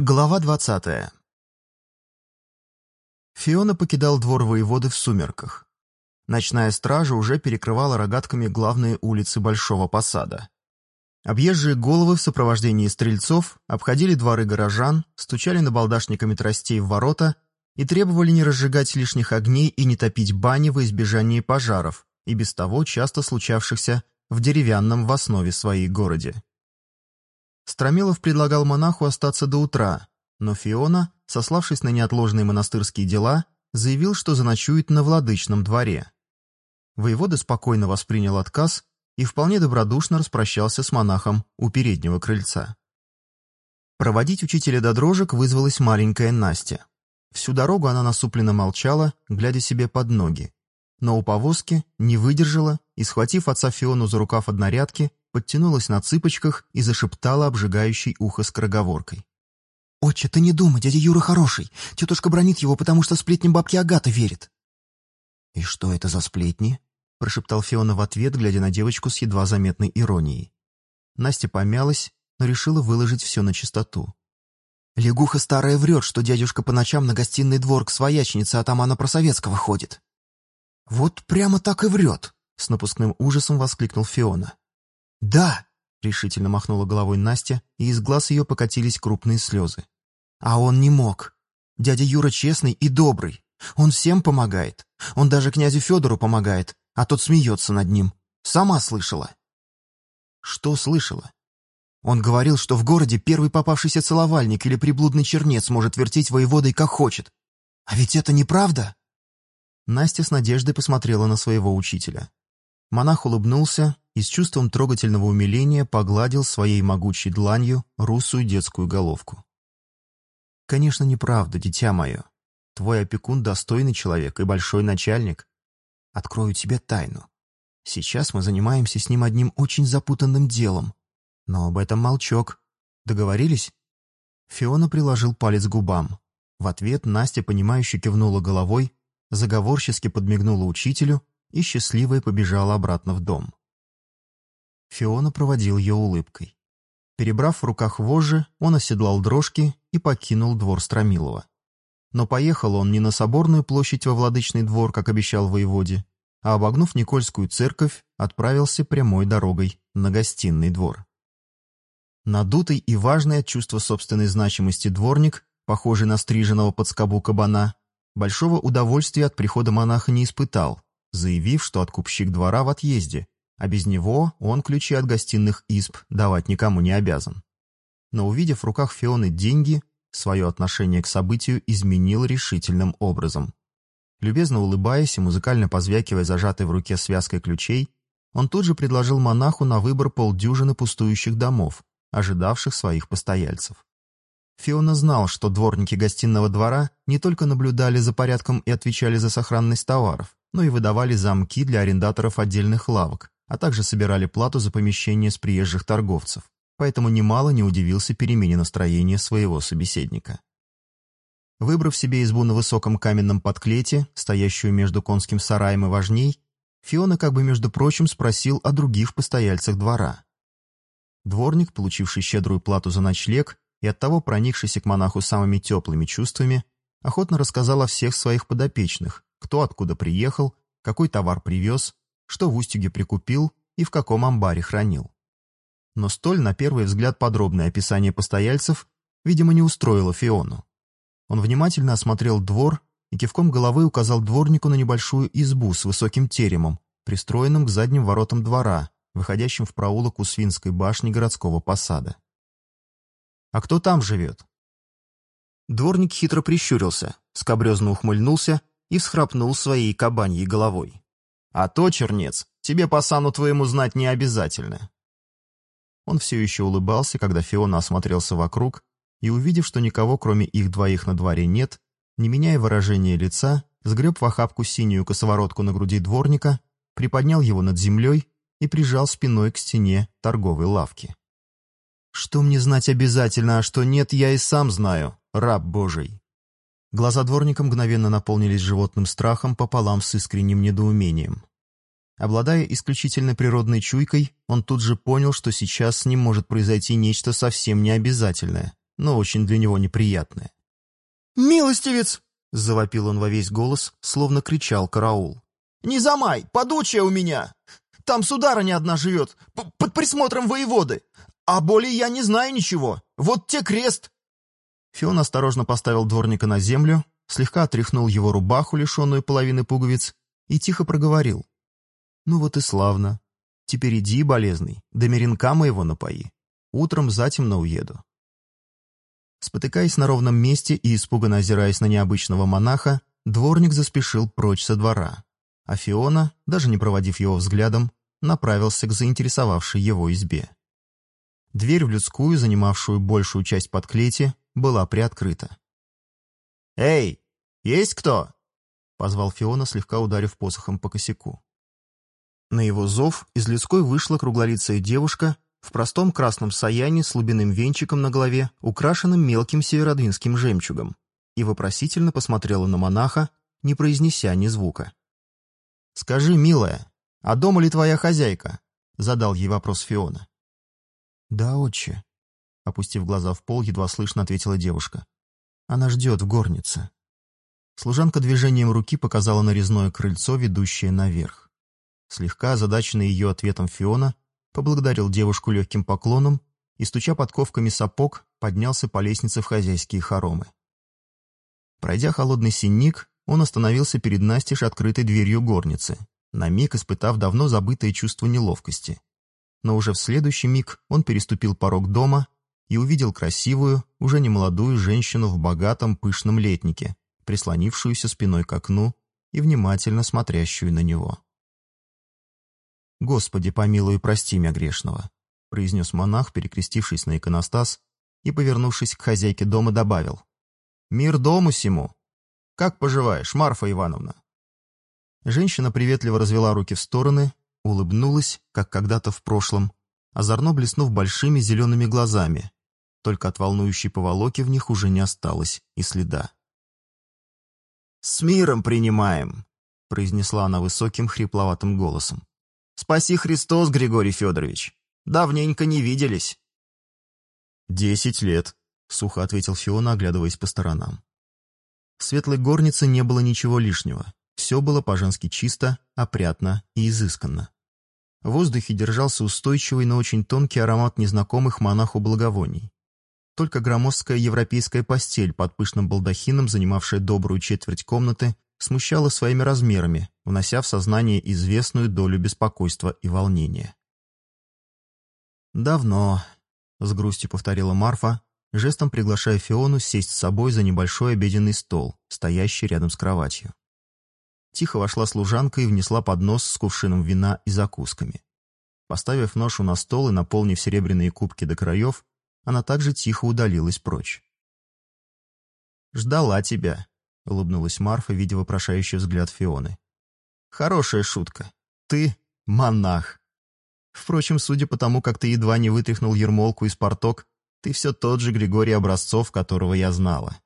Глава двадцатая Фиона покидал двор воеводы в сумерках. Ночная стража уже перекрывала рогатками главные улицы Большого Посада. Объезжие головы в сопровождении стрельцов обходили дворы горожан, стучали набалдашниками тростей в ворота и требовали не разжигать лишних огней и не топить бани во избежание пожаров, и без того часто случавшихся в деревянном в основе своей городе. Стромилов предлагал монаху остаться до утра, но Фиона, сославшись на неотложные монастырские дела, заявил, что заночует на владычном дворе. Воевода спокойно воспринял отказ и вполне добродушно распрощался с монахом у переднего крыльца. Проводить учителя до дрожек вызвалась маленькая Настя. Всю дорогу она насупленно молчала, глядя себе под ноги. Но у повозки не выдержала и, схватив отца Фиону за рукав однорядки, подтянулась на цыпочках и зашептала обжигающей ухо скороговоркой. «Отче, ты не думай, дядя Юра хороший. Тетушка бронит его, потому что сплетням бабки Агата верит». «И что это за сплетни?» — прошептал Фиона в ответ, глядя на девочку с едва заметной иронией. Настя помялась, но решила выложить все на чистоту. «Лягуха старая врет, что дядюшка по ночам на гостиный двор к свояченице атамана Просоветского ходит». «Вот прямо так и врет!» — с напускным ужасом воскликнул Фиона. «Да!» — решительно махнула головой Настя, и из глаз ее покатились крупные слезы. «А он не мог. Дядя Юра честный и добрый. Он всем помогает. Он даже князю Федору помогает, а тот смеется над ним. Сама слышала». «Что слышала?» Он говорил, что в городе первый попавшийся целовальник или приблудный чернец может вертеть воеводой как хочет. А ведь это неправда?» Настя с надеждой посмотрела на своего учителя. Монах улыбнулся и с чувством трогательного умиления погладил своей могучей дланью русую детскую головку. «Конечно, неправда, дитя мое. Твой опекун достойный человек и большой начальник. Открою тебе тайну. Сейчас мы занимаемся с ним одним очень запутанным делом. Но об этом молчок. Договорились?» Фиона приложил палец к губам. В ответ Настя, понимающе кивнула головой, заговорчески подмигнула учителю и счастливая побежала обратно в дом. Фиона проводил ее улыбкой. Перебрав в руках вожжи, он оседлал дрожки и покинул двор Стромилова. Но поехал он не на соборную площадь во Владычный двор, как обещал воеводе, а, обогнув Никольскую церковь, отправился прямой дорогой на гостиный двор. Надутый и важный от чувства собственной значимости дворник, похожий на стриженного под скобу кабана, большого удовольствия от прихода монаха не испытал, заявив, что откупщик двора в отъезде, а без него он ключи от гостиных изб давать никому не обязан. Но увидев в руках Фионы деньги, свое отношение к событию изменил решительным образом. Любезно улыбаясь и музыкально позвякивая зажатой в руке связкой ключей, он тут же предложил монаху на выбор полдюжины пустующих домов, ожидавших своих постояльцев. Фиона знал, что дворники гостиного двора не только наблюдали за порядком и отвечали за сохранность товаров, но и выдавали замки для арендаторов отдельных лавок, а также собирали плату за помещение с приезжих торговцев, поэтому немало не удивился перемене настроения своего собеседника. Выбрав себе избу на высоком каменном подклете, стоящую между конским сараем и важней, Фиона как бы между прочим спросил о других постояльцах двора. Дворник, получивший щедрую плату за ночлег и оттого проникшийся к монаху самыми теплыми чувствами, охотно рассказал о всех своих подопечных, кто откуда приехал, какой товар привез, что в Устюге прикупил и в каком амбаре хранил. Но столь, на первый взгляд, подробное описание постояльцев, видимо, не устроило Фиону. Он внимательно осмотрел двор и кивком головы указал дворнику на небольшую избу с высоким теремом, пристроенным к задним воротам двора, выходящим в проулок у Свинской башни городского посада. «А кто там живет?» Дворник хитро прищурился, скобрезно ухмыльнулся и всхрапнул своей кабаньей головой. «А то, чернец, тебе по сану твоему знать не обязательно». Он все еще улыбался, когда Фиона осмотрелся вокруг и, увидев, что никого, кроме их двоих на дворе нет, не меняя выражения лица, сгреб в охапку синюю косоворотку на груди дворника, приподнял его над землей и прижал спиной к стене торговой лавки. «Что мне знать обязательно, а что нет, я и сам знаю, раб Божий». Глаза дворника мгновенно наполнились животным страхом пополам с искренним недоумением. Обладая исключительно природной чуйкой, он тут же понял, что сейчас с ним может произойти нечто совсем необязательное, но очень для него неприятное. «Милостивец!» — завопил он во весь голос, словно кричал караул. «Не замай! Подучая у меня! Там сударыня одна живет, под присмотром воеводы. А более я не знаю ничего. Вот те крест!» Фион осторожно поставил дворника на землю, слегка отряхнул его рубаху, лишенную половины пуговиц, и тихо проговорил. «Ну вот и славно. Теперь иди, болезный, до меренка моего напои. Утром затемно уеду». Спотыкаясь на ровном месте и испуганно озираясь на необычного монаха, дворник заспешил прочь со двора, а Фиона, даже не проводив его взглядом, направился к заинтересовавшей его избе. Дверь в людскую, занимавшую большую часть подклети, была приоткрыта. «Эй, есть кто?» — позвал Фиона, слегка ударив посохом по косяку. На его зов из людской вышла круглолицая девушка в простом красном саяне с лубиным венчиком на голове, украшенным мелким северодвинским жемчугом, и вопросительно посмотрела на монаха, не произнеся ни звука. «Скажи, милая, а дома ли твоя хозяйка?» — задал ей вопрос Фиона. «Да, отче», — опустив глаза в пол, едва слышно ответила девушка. «Она ждет в горнице». Служанка движением руки показала нарезное крыльцо, ведущее наверх. Слегка озадаченный ее ответом Фиона поблагодарил девушку легким поклоном и, стуча подковками сапог, поднялся по лестнице в хозяйские хоромы. Пройдя холодный синник, он остановился перед настежь открытой дверью горницы, на миг испытав давно забытое чувство неловкости. Но уже в следующий миг он переступил порог дома и увидел красивую, уже немолодую женщину в богатом пышном летнике, прислонившуюся спиной к окну и внимательно смотрящую на него. «Господи, помилуй и прости меня грешного», — произнес монах, перекрестившись на иконостас и, повернувшись к хозяйке дома, добавил. «Мир дому сему! Как поживаешь, Марфа Ивановна?» Женщина приветливо развела руки в стороны, улыбнулась, как когда-то в прошлом, озорно блеснув большими зелеными глазами. Только от волнующей поволоки в них уже не осталось и следа. «С миром принимаем!» — произнесла она высоким хрипловатым голосом. «Спаси Христос, Григорий Федорович! Давненько не виделись!» «Десять лет», — сухо ответил Фиона, оглядываясь по сторонам. В светлой горнице не было ничего лишнего. Все было по-женски чисто, опрятно и изысканно. В воздухе держался устойчивый, но очень тонкий аромат незнакомых монаху благовоний. Только громоздкая европейская постель под пышным балдахином, занимавшая добрую четверть комнаты, смущала своими размерами, внося в сознание известную долю беспокойства и волнения. «Давно», — с грустью повторила Марфа, жестом приглашая Фиону сесть с собой за небольшой обеденный стол, стоящий рядом с кроватью. Тихо вошла служанка и внесла поднос с кувшином вина и закусками. Поставив ношу на стол и наполнив серебряные кубки до краев, она также тихо удалилась прочь. «Ждала тебя», — улыбнулась Марфа, видя вопрошающий взгляд Фионы. «Хорошая шутка. Ты — монах. Впрочем, судя по тому, как ты едва не вытряхнул ермолку из порток, ты все тот же Григорий Образцов, которого я знала».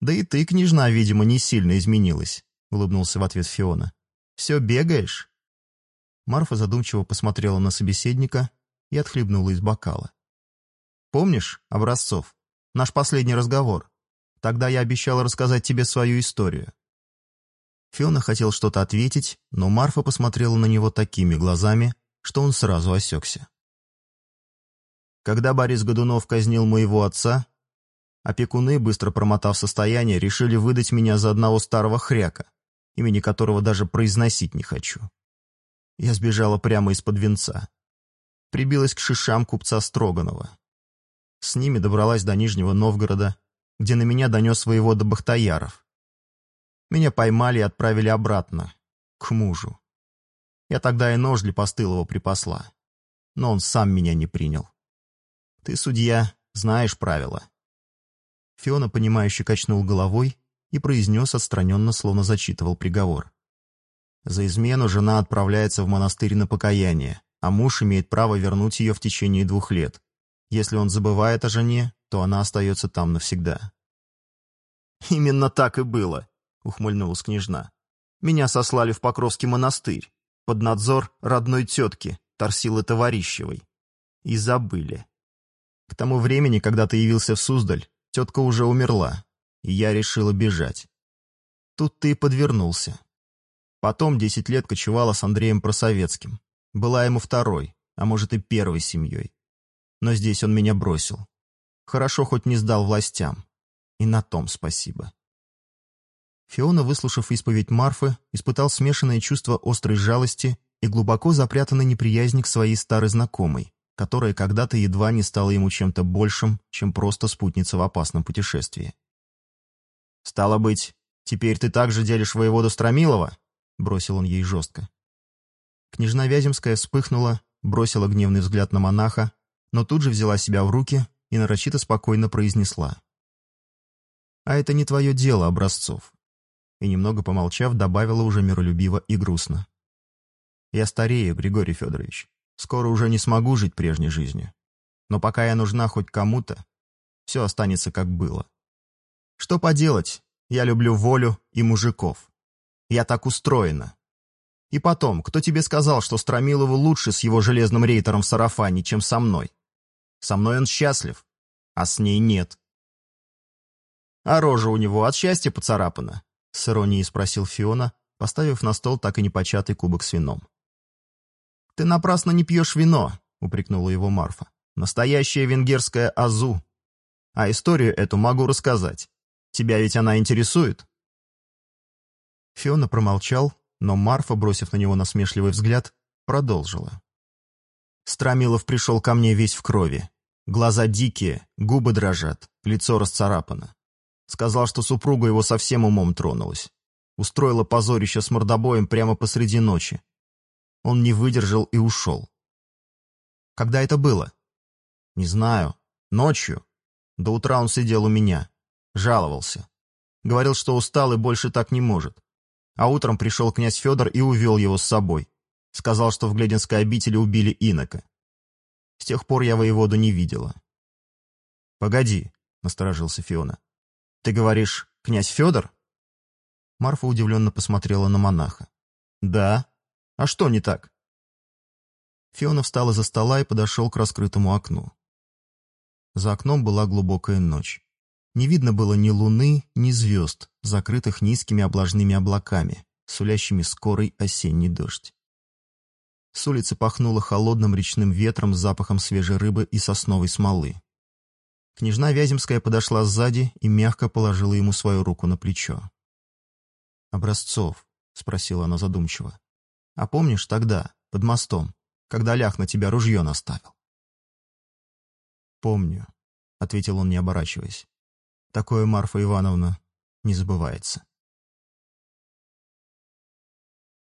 «Да и ты, княжна, видимо, не сильно изменилась», — улыбнулся в ответ Фиона. «Все бегаешь?» Марфа задумчиво посмотрела на собеседника и отхлебнула из бокала. Помнишь, Образцов, наш последний разговор? Тогда я обещал рассказать тебе свою историю». Фиона хотел что-то ответить, но Марфа посмотрела на него такими глазами, что он сразу осекся. Когда Борис Годунов казнил моего отца, опекуны, быстро промотав состояние, решили выдать меня за одного старого хряка, имени которого даже произносить не хочу. Я сбежала прямо из-под венца. Прибилась к шишам купца Строганова. С ними добралась до Нижнего Новгорода, где на меня донес воевода Бахтаяров. Меня поймали и отправили обратно, к мужу. Я тогда и нож для Постылова припасла, но он сам меня не принял. Ты, судья, знаешь правила. Фиона, понимающе качнул головой и произнес отстраненно, словно зачитывал приговор. За измену жена отправляется в монастырь на покаяние, а муж имеет право вернуть ее в течение двух лет. Если он забывает о жене, то она остается там навсегда. «Именно так и было», — ухмыльнулась княжна. «Меня сослали в Покровский монастырь, под надзор родной тетки, Тарсилы Товарищевой. И забыли. К тому времени, когда ты явился в Суздаль, тетка уже умерла, и я решила бежать. Тут ты и подвернулся. Потом десять лет кочевала с Андреем Просоветским. Была ему второй, а может и первой семьей. Но здесь он меня бросил. Хорошо хоть не сдал властям. И на том спасибо. Фиона, выслушав исповедь Марфы, испытал смешанное чувство острой жалости и глубоко запрятанной неприязни к своей старой знакомой, которая когда-то едва не стала ему чем-то большим, чем просто спутница в опасном путешествии. «Стало быть, теперь ты также делишь воеводу Стромилова?» — бросил он ей жестко. Княжна Вяземская вспыхнула, бросила гневный взгляд на монаха, но тут же взяла себя в руки и нарочито спокойно произнесла. «А это не твое дело, Образцов и, немного помолчав, добавила уже миролюбиво и грустно. «Я старею, Григорий Федорович. Скоро уже не смогу жить прежней жизнью. Но пока я нужна хоть кому-то, все останется как было. Что поделать, я люблю волю и мужиков. Я так устроена. И потом, кто тебе сказал, что Стромилову лучше с его железным рейтером в сарафане, чем со мной? Со мной он счастлив, а с ней нет. А рожа у него от счастья поцарапана. С иронией спросил Фиона, поставив на стол так и непочатый кубок с вином. «Ты напрасно не пьешь вино», — упрекнула его Марфа. «Настоящая венгерская азу. А историю эту могу рассказать. Тебя ведь она интересует?» Фиона промолчал, но Марфа, бросив на него насмешливый взгляд, продолжила. Страмилов пришел ко мне весь в крови. Глаза дикие, губы дрожат, лицо расцарапано. Сказал, что супруга его совсем умом тронулась. Устроила позорище с мордобоем прямо посреди ночи. Он не выдержал и ушел. Когда это было? Не знаю. Ночью. До утра он сидел у меня. Жаловался. Говорил, что устал и больше так не может. А утром пришел князь Федор и увел его с собой. Сказал, что в Глединской обители убили инока. С тех пор я воеводу не видела. «Погоди», — насторожился Фиона. «Ты говоришь, князь Федор?» Марфа удивленно посмотрела на монаха. «Да. А что не так?» Фиона встала за стола и подошел к раскрытому окну. За окном была глубокая ночь. Не видно было ни луны, ни звезд, закрытых низкими облажными облаками, сулящими скорый осенний дождь. С улицы пахнуло холодным речным ветром с запахом свежей рыбы и сосновой смолы. Княжна Вяземская подошла сзади и мягко положила ему свою руку на плечо. «Образцов?» — спросила она задумчиво. «А помнишь тогда, под мостом, когда лях на тебя ружье наставил?» «Помню», — ответил он, не оборачиваясь. «Такое, Марфа Ивановна, не забывается».